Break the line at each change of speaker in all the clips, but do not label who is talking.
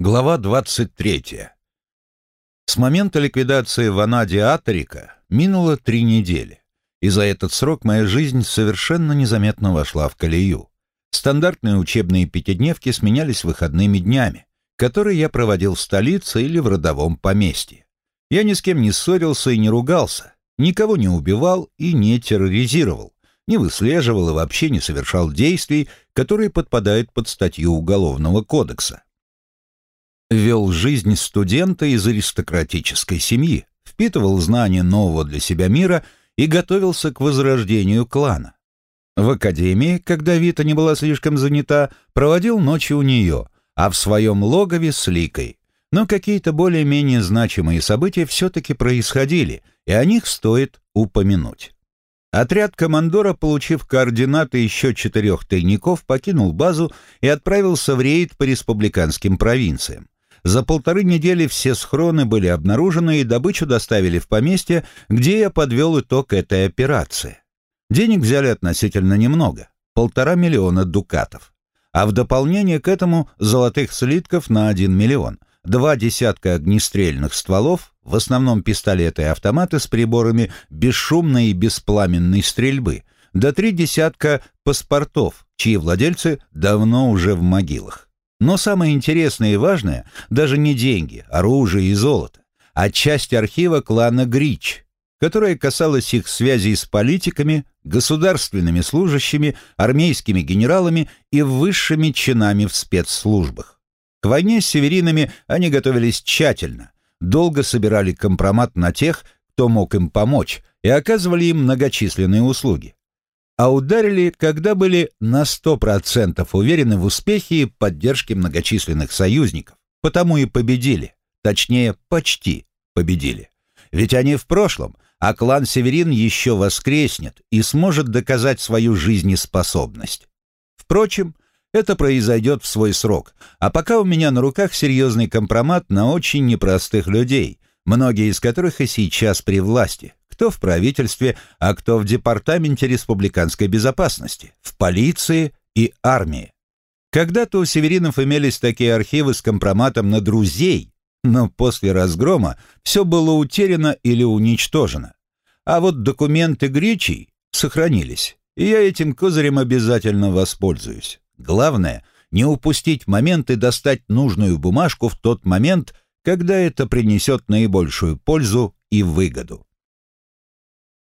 Глава 23. С момента ликвидации Ванади Аторика минуло три недели, и за этот срок моя жизнь совершенно незаметно вошла в колею. Стандартные учебные пятидневки сменялись выходными днями, которые я проводил в столице или в родовом поместье. Я ни с кем не ссорился и не ругался, никого не убивал и не терроризировал, не выслеживал и вообще не совершал действий, которые подпадают под статью Уголовного кодекса вел жизнь студента из аристократической семьи, впитывал знания нового для себя мира и готовился к возрождению клана. В академии, когда Вита не была слишком занята, проводил ночи у нее, а в своем логове с Ликой. Но какие-то более-менее значимые события все-таки происходили, и о них стоит упомянуть. Отряд командора, получив координаты еще четырех тайников, покинул базу и отправился в рейд по республиканским провинциям. За полторы недели все схроны были обнаружены и добычу доставили в поместье, где я подвел итог этой операции. Денег взяли относительно немного – полтора миллиона дукатов. А в дополнение к этому золотых слитков на один миллион, два десятка огнестрельных стволов, в основном пистолеты и автоматы с приборами бесшумной и беспламенной стрельбы, до три десятка паспортов, чьи владельцы давно уже в могилах. Но самое интересное и важное даже не деньги, оружие и золото, а часть архива клана Грич, которая касалась их связей с политиками, государственными служащими, армейскими генералами и высшими чинами в спецслужбах. К войне с северинами они готовились тщательно, долго собирали компромат на тех, кто мог им помочь, и оказывали им многочисленные услуги а ударили, когда были на 100% уверены в успехе и поддержке многочисленных союзников. Потому и победили. Точнее, почти победили. Ведь они в прошлом, а клан Северин еще воскреснет и сможет доказать свою жизнеспособность. Впрочем, это произойдет в свой срок, а пока у меня на руках серьезный компромат на очень непростых людей, многие из которых и сейчас при власти, кто в правительстве, а кто в Департаменте республиканской безопасности, в полиции и армии. Когда-то у северинов имелись такие архивы с компроматом на друзей, но после разгрома все было утеряно или уничтожено. А вот документы Гречий сохранились, и я этим козырем обязательно воспользуюсь. Главное — не упустить момент и достать нужную бумажку в тот момент, когда это принесет наибольшую пользу и выгоду.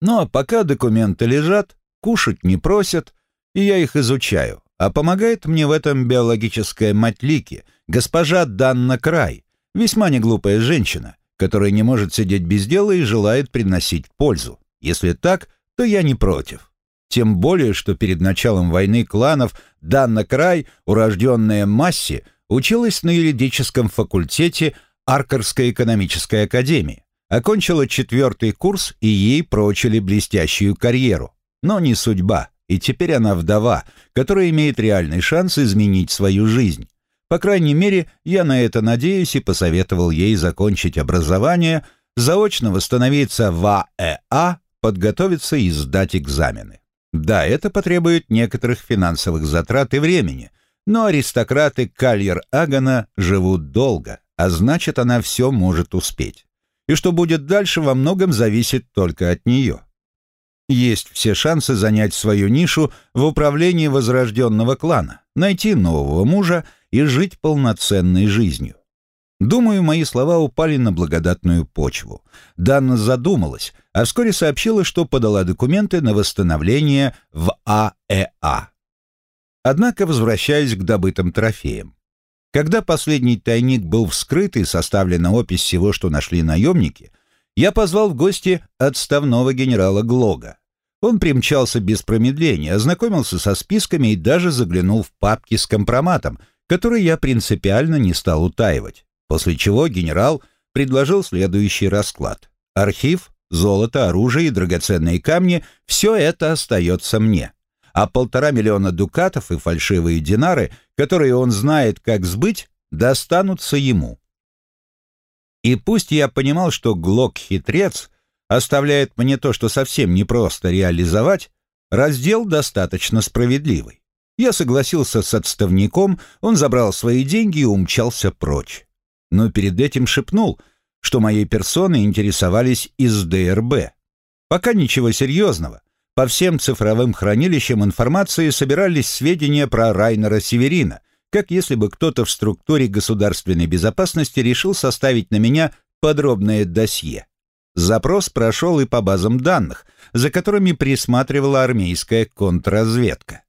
Ну а пока документы лежат, кушать не просят, и я их изучаю. А помогает мне в этом биологическая мать Лики, госпожа Данна Край, весьма неглупая женщина, которая не может сидеть без дела и желает приносить пользу. Если так, то я не против. Тем более, что перед началом войны кланов Данна Край, урожденная Масси, училась на юридическом факультете Аркарской экономической академии. Окончила четвертый курс, и ей прочили блестящую карьеру. Но не судьба, и теперь она вдова, которая имеет реальный шанс изменить свою жизнь. По крайней мере, я на это надеюсь и посоветовал ей закончить образование, заочно восстановиться в АЭА, подготовиться и сдать экзамены. Да, это потребует некоторых финансовых затрат и времени, но аристократы Кальер-Агана живут долго, а значит, она все может успеть и что будет дальше, во многом зависит только от нее. Есть все шансы занять свою нишу в управлении возрожденного клана, найти нового мужа и жить полноценной жизнью. Думаю, мои слова упали на благодатную почву. Данна задумалась, а вскоре сообщила, что подала документы на восстановление в АЭА. Однако, возвращаясь к добытым трофеям, когда последний тайник был вскрыт и составлена опись всего, что нашли наемники, я позвал в гости отставного генерала Глога. Он примчался без промедления, ознакомился со списками и даже заглянул в папки с компроматом, который я принципиально не стал утаивать, после чего генерал предложил следующий расклад. Архив, золото, оружие и драгоценные камни – все это остается мне а полтора миллиона дукатов и фальшивые динары, которые он знает, как сбыть, достанутся ему. И пусть я понимал, что Глок-хитрец оставляет мне то, что совсем непросто реализовать, раздел достаточно справедливый. Я согласился с отставником, он забрал свои деньги и умчался прочь. Но перед этим шепнул, что моей персоной интересовались из ДРБ. Пока ничего серьезного. По всем цифровым хранилищам информации собирались сведения про Райнера Северина, как если бы кто-то в структуре государственной безопасности решил составить на меня подробное досье. Запрос прошел и по базам данных, за которыми присматривала армейская контрразведка.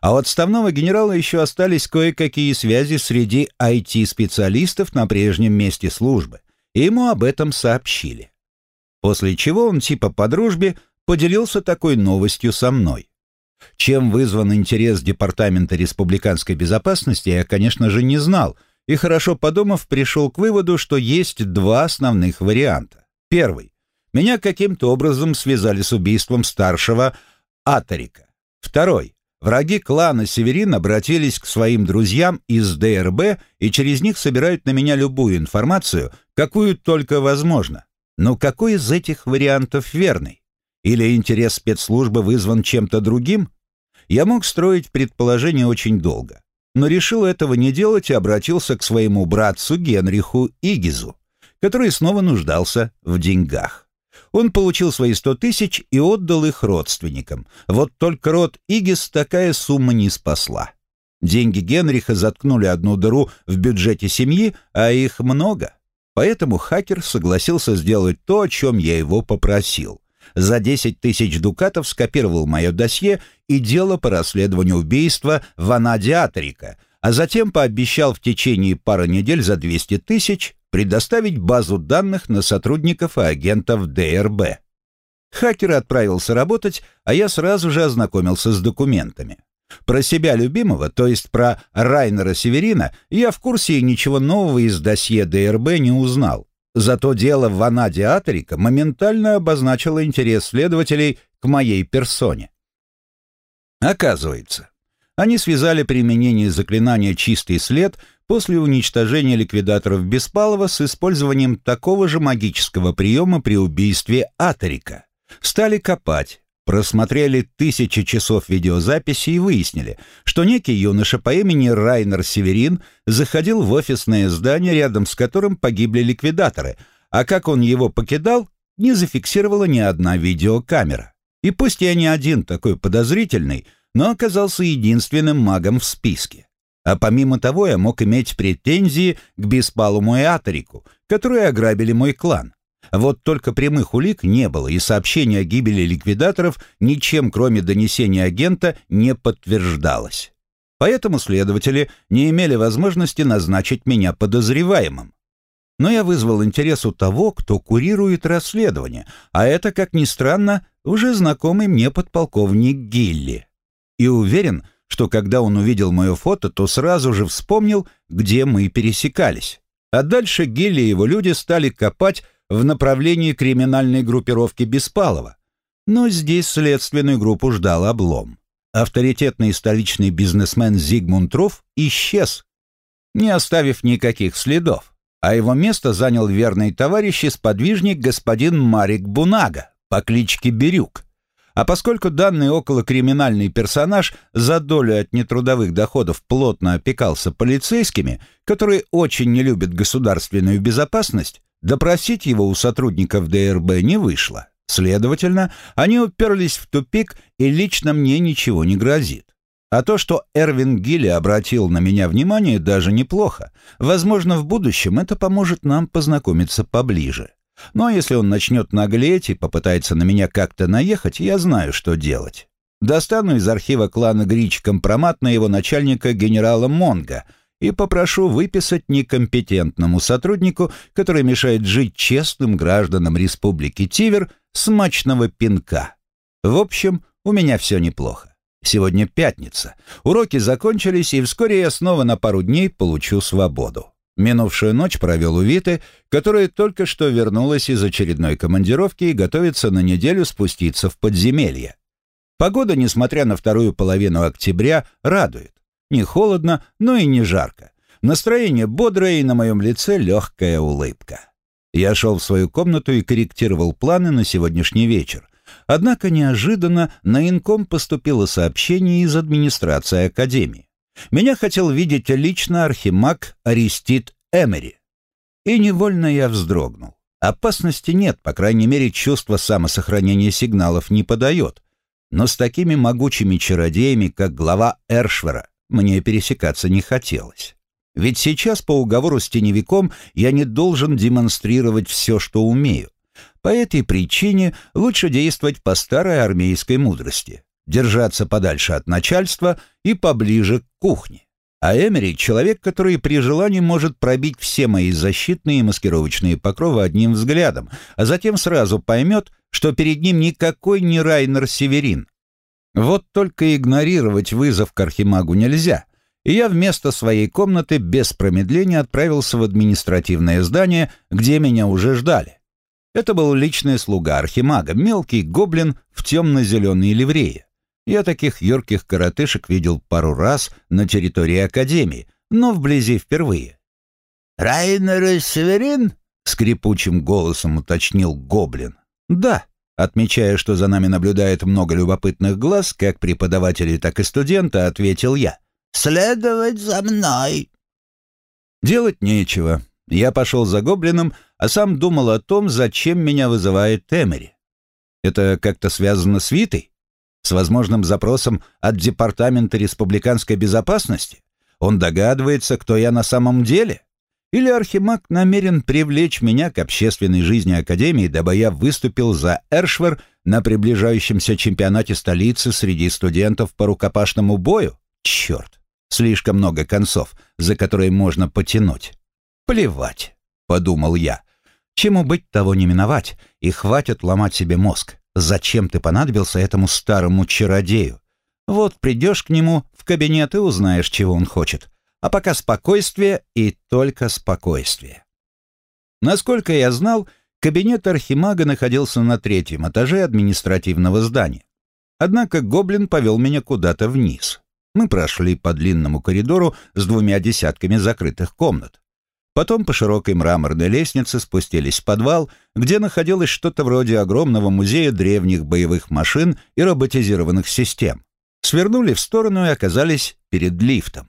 А у отставного генерала еще остались кое-какие связи среди IT-специалистов на прежнем месте службы, и ему об этом сообщили. После чего он типа по дружбе поделился такой новостью со мной. Чем вызван интерес Департамента республиканской безопасности, я, конечно же, не знал, и хорошо подумав, пришел к выводу, что есть два основных варианта. Первый. Меня каким-то образом связали с убийством старшего Атарика. Второй. Враги клана Северин обратились к своим друзьям из ДРБ и через них собирают на меня любую информацию, какую только возможно. Но какой из этих вариантов верный? Или интерес спецслужбы вызван чем-то другим? Я мог строить предположение очень долго, но решил этого не делать и обратился к своему братцу Генриху Игизу который снова нуждался в деньгах. Он получил свои сто тысяч и отдал их родственникам. Вот только род Игис такая сумма не спасла. Деньги Генриха заткнули одну дыру в бюджете семьи, а их много. Поэтому хакер согласился сделать то, о чем я его попросил. За 10 тысяч дукатов скопировал мое досье и дело по расследованию убийства Ванади Атрика, а затем пообещал в течение пары недель за 200 тысяч предоставить базу данных на сотрудников и агентов ДРБ. Хакер отправился работать, а я сразу же ознакомился с документами. Про себя любимого, то есть про Райнера Северина, я в курсе и ничего нового из досье ДРБ не узнал. Зато дело в Ванаде Атрика моментально обозначило интерес следователей к моей персоне. Оказывается, они связали применение заклинания «Чистый след» после уничтожения ликвидаторов Беспалова с использованием такого же магического приема при убийстве Аторика. Стали копать, просмотрели тысячи часов видеозаписи и выяснили, что некий юноша по имени Райнер Северин заходил в офисное здание, рядом с которым погибли ликвидаторы, а как он его покидал, не зафиксировала ни одна видеокамера. И пусть я не один такой подозрительный, но оказался единственным магом в списке. А помимо того я мог иметь претензии к Беспалому и Аторику, которые ограбили мой клан. Вот только прямых улик не было, и сообщение о гибели ликвидаторов ничем, кроме донесения агента, не подтверждалось. Поэтому следователи не имели возможности назначить меня подозреваемым. Но я вызвал интерес у того, кто курирует расследование, а это, как ни странно, уже знакомый мне подполковник Гилли и уверен, что когда он увидел мое фото, то сразу же вспомнил, где мы пересекались. А дальше Гилли и его люди стали копать в направлении криминальной группировки Беспалова. Но здесь следственную группу ждал облом. Авторитетный столичный бизнесмен Зигмунд Руф исчез, не оставив никаких следов, а его место занял верный товарищ и сподвижник господин Марик Бунага по кличке Бирюк. А поскольку данный околокриминальный персонаж за долю от нетрудовых доходов плотно опекался полицейскими, которые очень не любят государственную безопасность, допросить его у сотрудников ДРБ не вышло. Следовательно, они уперлись в тупик, и лично мне ничего не грозит. А то, что Эрвин Гилли обратил на меня внимание, даже неплохо. Возможно, в будущем это поможет нам познакомиться поближе. Но если он начнет наглеть и попытается на меня как-то наехать, я знаю, что делать. Достану из архива клана Грич компромат на его начальника генерала Монга и попрошу выписать некомпетентному сотруднику, который мешает жить честным гражданам Республики Тивер, смачного пинка. В общем, у меня все неплохо. Сегодня пятница. Уроки закончились, и вскоре я снова на пару дней получу свободу. Минувшую ночь провел у Виты, которая только что вернулась из очередной командировки и готовится на неделю спуститься в подземелье. Погода, несмотря на вторую половину октября, радует. Не холодно, но и не жарко. Настроение бодрое и на моем лице легкая улыбка. Я шел в свою комнату и корректировал планы на сегодняшний вечер. Однако неожиданно на инком поступило сообщение из администрации Академии. Меня хотел видеть лично архимаг Аристид Эмери. И невольно я вздрогнул. Опасности нет, по крайней мере, чувство самосохранения сигналов не подает. Но с такими могучими чародеями, как глава Эршвера, мне пересекаться не хотелось. Ведь сейчас по уговору с теневиком я не должен демонстрировать все, что умею. По этой причине лучше действовать по старой армейской мудрости, держаться подальше от начальства и поближе к кухне. А Эмери — человек, который при желании может пробить все мои защитные и маскировочные покровы одним взглядом, а затем сразу поймет, что перед ним никакой не Райнер Северин. Вот только игнорировать вызов к Архимагу нельзя, и я вместо своей комнаты без промедления отправился в административное здание, где меня уже ждали. Это был личный слуга Архимага, мелкий гоблин в темно-зеленой ливрее. Я таких юрких коротышек видел пару раз на территории Академии, но вблизи впервые.
«Райнер Северин?»
— скрипучим голосом уточнил гоблин. «Да», отмечая, что за нами наблюдает много любопытных глаз, как преподаватели, так и студента, ответил я.
«Следовать за мной!»
Делать нечего. Я пошел за гоблином, а сам думал о том, зачем меня вызывает Темери. Это как-то связано с Витой? с возможным запросом от Департамента республиканской безопасности? Он догадывается, кто я на самом деле? Или Архимаг намерен привлечь меня к общественной жизни Академии, дабы я выступил за Эршвер на приближающемся чемпионате столицы среди студентов по рукопашному бою? Черт, слишком много концов, за которые можно потянуть. Плевать, подумал я. Чему быть, того не миновать, и хватит ломать себе мозг. Зачем ты понадобился этому старому чародею? Вот придешь к нему в кабинет и узнаешь, чего он хочет. А пока спокойствие и только спокойствие. Насколько я знал, кабинет Архимага находился на третьем этаже административного здания. Однако гоблин повел меня куда-то вниз. Мы прошли по длинному коридору с двумя десятками закрытых комнат. Потом по широкой мраморной лестнице спустились в подвал, где находилось что-то вроде огромного музея древних боевых машин и роботизированных систем. Свернули в сторону и оказались перед лифтом.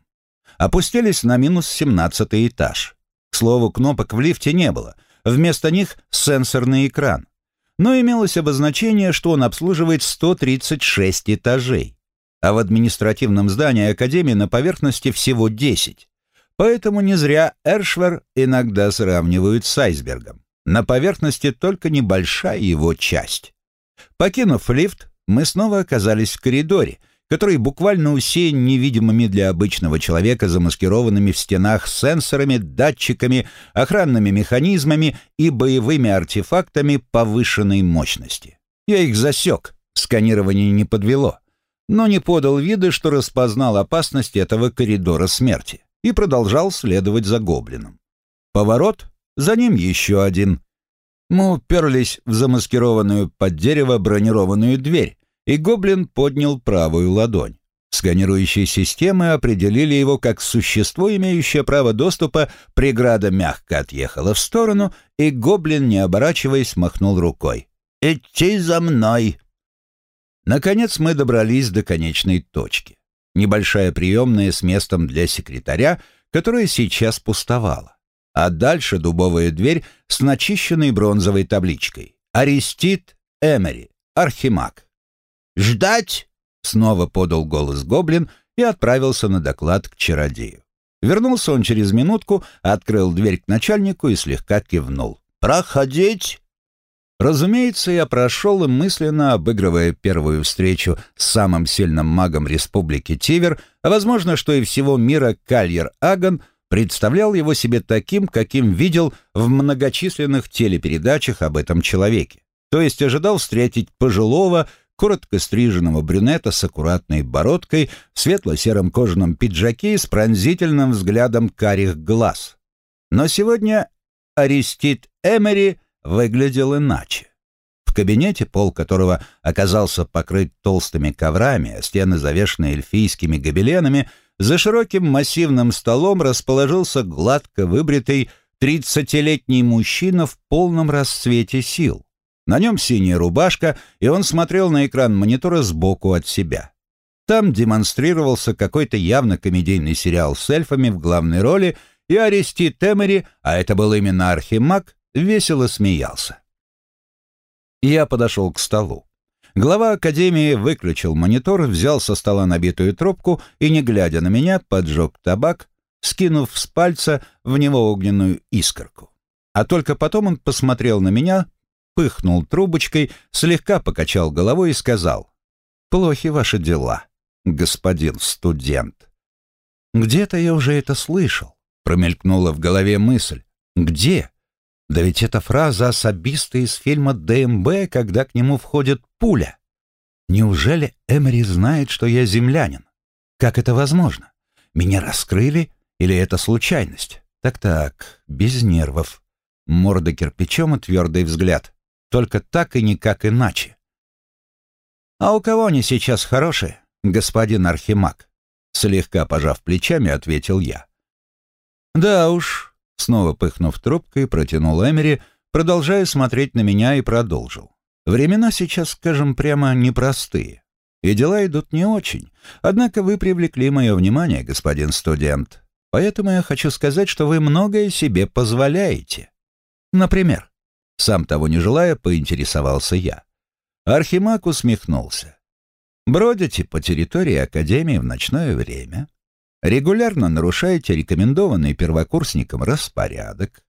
Опустились на минус 17 этаж. К слову, кнопок в лифте не было. Вместо них сенсорный экран. Но имелось обозначение, что он обслуживает 136 этажей. А в административном здании Академии на поверхности всего 10. Поэтому не зря Эршвер иногда сравнивают с айсбергом. На поверхности только небольшая его часть. Покинув лифт, мы снова оказались в коридоре, который буквально усеян невидимыми для обычного человека замаскированными в стенах сенсорами, датчиками, охранными механизмами и боевыми артефактами повышенной мощности. Я их засек, сканирование не подвело, но не подал вида, что распознал опасность этого коридора смерти и продолжал следовать за гоблином. Поворот, за ним еще один. Мы уперлись в замаскированную под дерево бронированную дверь, и гоблин поднял правую ладонь. Сканирующие системы определили его как существо, имеющее право доступа, преграда мягко отъехала в сторону, и гоблин, не оборачиваясь, махнул рукой. «Идти за мной!» Наконец мы добрались до конечной точки небольшая приемная с местом для секретаря, которая сейчас пустовала. А дальше дубовая дверь с начищенной бронзовой табличкой. «Арестит Эмери, Архимаг».
«Ждать?» — снова подал голос гоблин и отправился на доклад к чародею.
Вернулся он через минутку, открыл дверь к начальнику и слегка кивнул.
«Проходить!»
Разумеется, я прошел и мысленно, обыгрывая первую встречу с самым сильным магом Республики Тивер, а возможно, что и всего мира Кальер Аган, представлял его себе таким, каким видел в многочисленных телепередачах об этом человеке. То есть ожидал встретить пожилого, коротко стриженного брюнета с аккуратной бородкой, в светло-сером кожаном пиджаке с пронзительным взглядом карих глаз. Но сегодня Арестит Эмери — выглядел иначе. В кабинете, пол которого оказался покрыт толстыми коврами, а стены завешены эльфийскими гобеленами, за широким массивным столом расположился гладко выбритый тридцатилетний мужчина в полном расцвете сил. На нем синяя рубашка, и он смотрел на экран монитора сбоку от себя. Там демонстрировался какой-то явно комедийный сериал с эльфами в главной роли, и Арести Темери, а это был именно Архимаг, весело смеялся. Я подошел к столу. Глава академии выключил монитор, взял со стола набитую трубку и, не глядя на меня, поджег табак, скинув с пальца в него огненную искорку. А только потом он посмотрел на меня, пыхнул трубочкой, слегка покачал головой и сказал, «Плохи ваши дела, господин студент». «Где-то я уже это слышал», — промелькнула в голове мысль. «Где?» Да ведь это фраза особиста из фильма ДМБ, когда к нему входит пуля. Неужели Эмери знает, что я землянин? Как это возможно? Меня раскрыли или это случайность? Так-так, без нервов. Морда кирпичом и твердый взгляд. Только так и никак иначе. «А у кого они сейчас хорошие, господин Архимаг?» Слегка пожав плечами, ответил я. «Да уж, Снова пыхнув трубкой, протянул Эмери, продолжая смотреть на меня и продолжил. Времена сейчас, скажем прямо, непростые. И дела идут не очень. Однако вы привлекли мое внимание, господин студент. Поэтому я хочу сказать, что вы многое себе позволяете. Например, сам того не желая, поинтересовался я. Архимаг усмехнулся. Бродите по территории Академии в ночное время, регулярно нарушаете рекомендованный первокурсникам распорядок,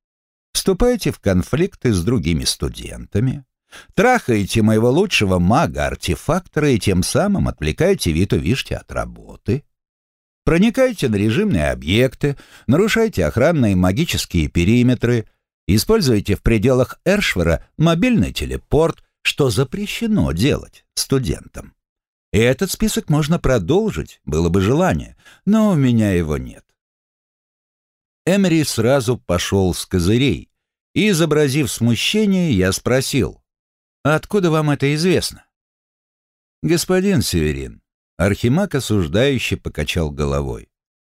вступаете в конфликты с другими студентами, трахаете моего лучшего мага-артефактора и тем самым отвлекаете Виту Вишти от работы, проникаете на режимные объекты, нарушаете охранные магические периметры, используете в пределах Эршвара мобильный телепорт, что запрещено делать студентам. И этот список можно продолжить, было бы желание, но у меня его нет. Эмери сразу пошел с козырей, и, изобразив смущение, я спросил, «Откуда вам это известно?» «Господин Северин», Архимаг осуждающе покачал головой,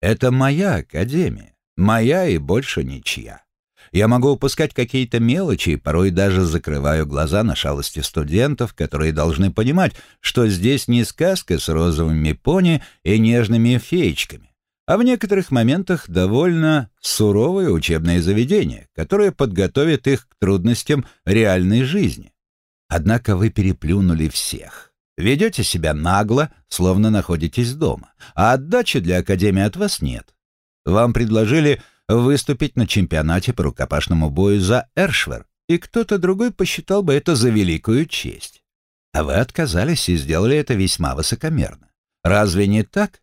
«это моя академия, моя и больше ничья. Я могу упускать какие-то мелочи и порой даже закрываю глаза на шалости студентов, которые должны понимать, что здесь не сказка с розовыми пони и нежными феечками, а в некоторых моментах довольно суровое учебное заведение, которое подготовит их к трудностям реальной жизни. Однако вы переплюнули всех. Ведете себя нагло, словно находитесь дома, а отдачи для Академии от вас нет. Вам предложили выступить на чемпионате по рукопашному бою за Эршвер, и кто-то другой посчитал бы это за великую честь. А вы отказались и сделали это весьма высокомерно. Разве не так?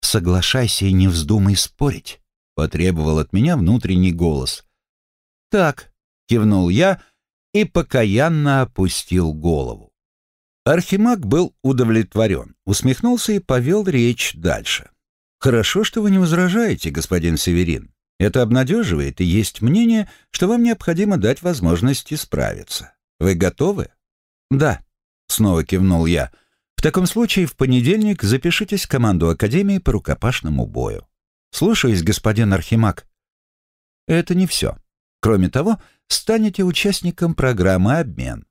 Соглашайся и не вздумай спорить, потребовал от меня внутренний голос. Так, кивнул я и покаянно опустил голову. Архимаг был удовлетворен, усмехнулся и повел речь дальше. «Хорошо, что вы не возражаете, господин Северин. Это обнадеживает, и есть мнение, что вам необходимо дать возможность исправиться. Вы готовы?» «Да», — снова кивнул я. «В таком случае в понедельник запишитесь в команду Академии по рукопашному бою. Слушаюсь, господин Архимаг». «Это не все. Кроме того, станете участником программы «Обмен».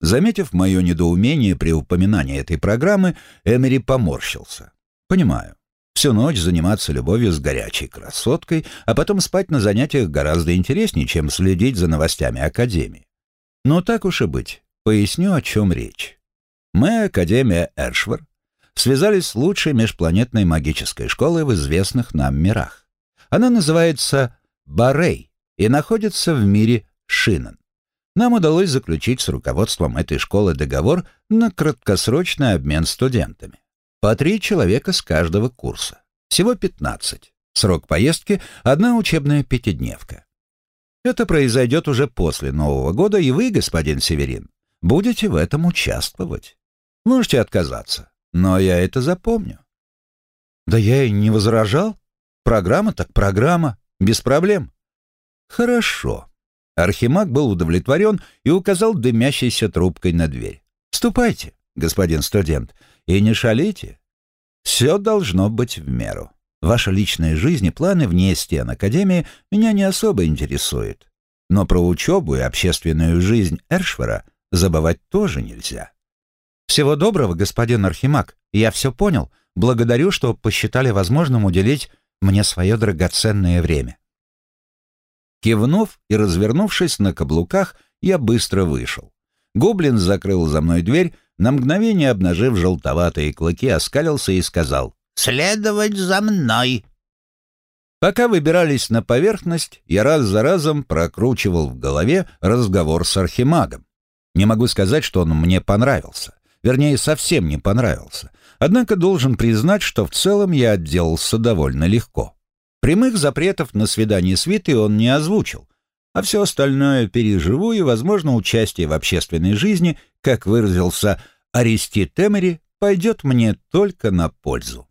Заметив мое недоумение при упоминании этой программы, Эмери поморщился. «Понимаю. Всю ночь заниматься любовью с горячей красоткой, а потом спать на занятиях гораздо интереснее, чем следить за новостями Академии. Но так уж и быть, поясню, о чем речь. Мы, Академия Эршвар, связались с лучшей межпланетной магической школой в известных нам мирах. Она называется Барей и находится в мире Шинан. Нам удалось заключить с руководством этой школы договор на краткосрочный обмен студентами. По три человека с каждого курса. Всего 15. Срок поездки – одна учебная пятидневка. Это произойдет уже после Нового года, и вы, господин Северин, будете в этом участвовать. Можете отказаться, но я это запомню. Да я и не возражал. Программа так программа, без проблем. Хорошо. Архимаг был удовлетворен и указал дымящейся трубкой на дверь. «Ступайте, господин студент, и не шалите. Все должно быть в меру. Ваша личная жизнь и планы вне стен Академии меня не особо интересуют. Но про учебу и общественную жизнь Эршвара забывать тоже нельзя.
«Всего доброго, господин Архимаг. Я все понял. Благодарю, что посчитали возможным уделить мне свое драгоценное время».
Кивнув и развернувшись на каблуках, я быстро вышел. Гоблин закрыл за мной дверь, на мгновение обнажив желтоватые клыки, оскалился и сказал «Следовать за мной!» Пока выбирались на поверхность, я раз за разом прокручивал в голове разговор с архимагом. Не могу сказать, что он мне понравился. Вернее, совсем не понравился. Однако должен признать, что в целом я отделался довольно легко. Прямых запретов на свидание с Витой он не озвучил, а все остальное переживу и, возможно, участие в общественной жизни, как выразился Аристид Эмери, пойдет мне только на пользу.